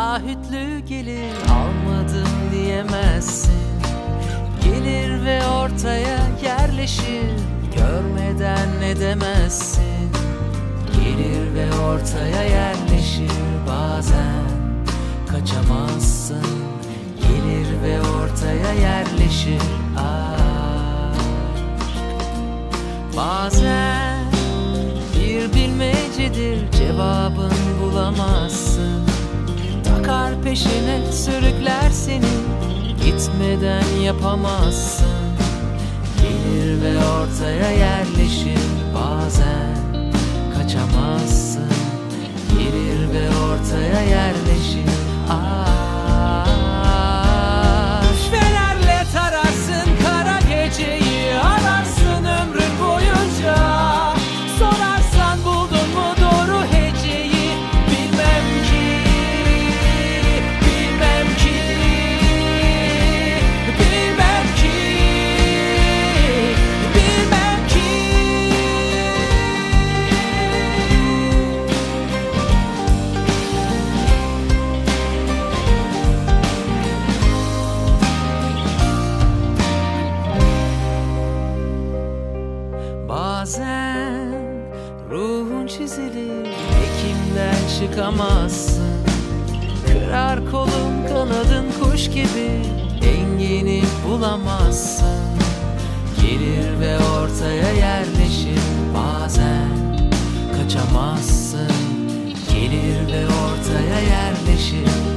taahhütlü gelir Almadım diyemezsin. Gelir ve ortaya yerleşir Görmeden ne demezsin. Gelir ve ortaya yerleşir bazen Kaçamazsın. Gelir ve ortaya yerleşir aşk. Bazen bir bilmecedir cevabın bulamazsın. Takar peşine sürükler seni. Gitmeden yapamazsın. Gelir ve ortaya yerleşir çizilir Ekimden çıkamazsın? Kırar kolun kanadın kuş gibi. Dengeni bulamazsın. Gelir ve ortaya yerleşir. Bazen Kaçamazsın. Gelir ve ortaya yerleşir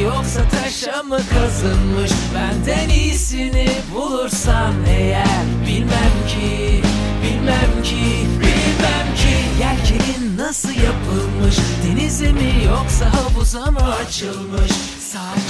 Yoksa taşa mı kazınmış? Benden iyisini bulursan eğer Bilmem ki Bilmem ki Bilmem ki. Yelkenin nasıl yapılmış? Denize mi yoksa havuza mı açılmış? Sakin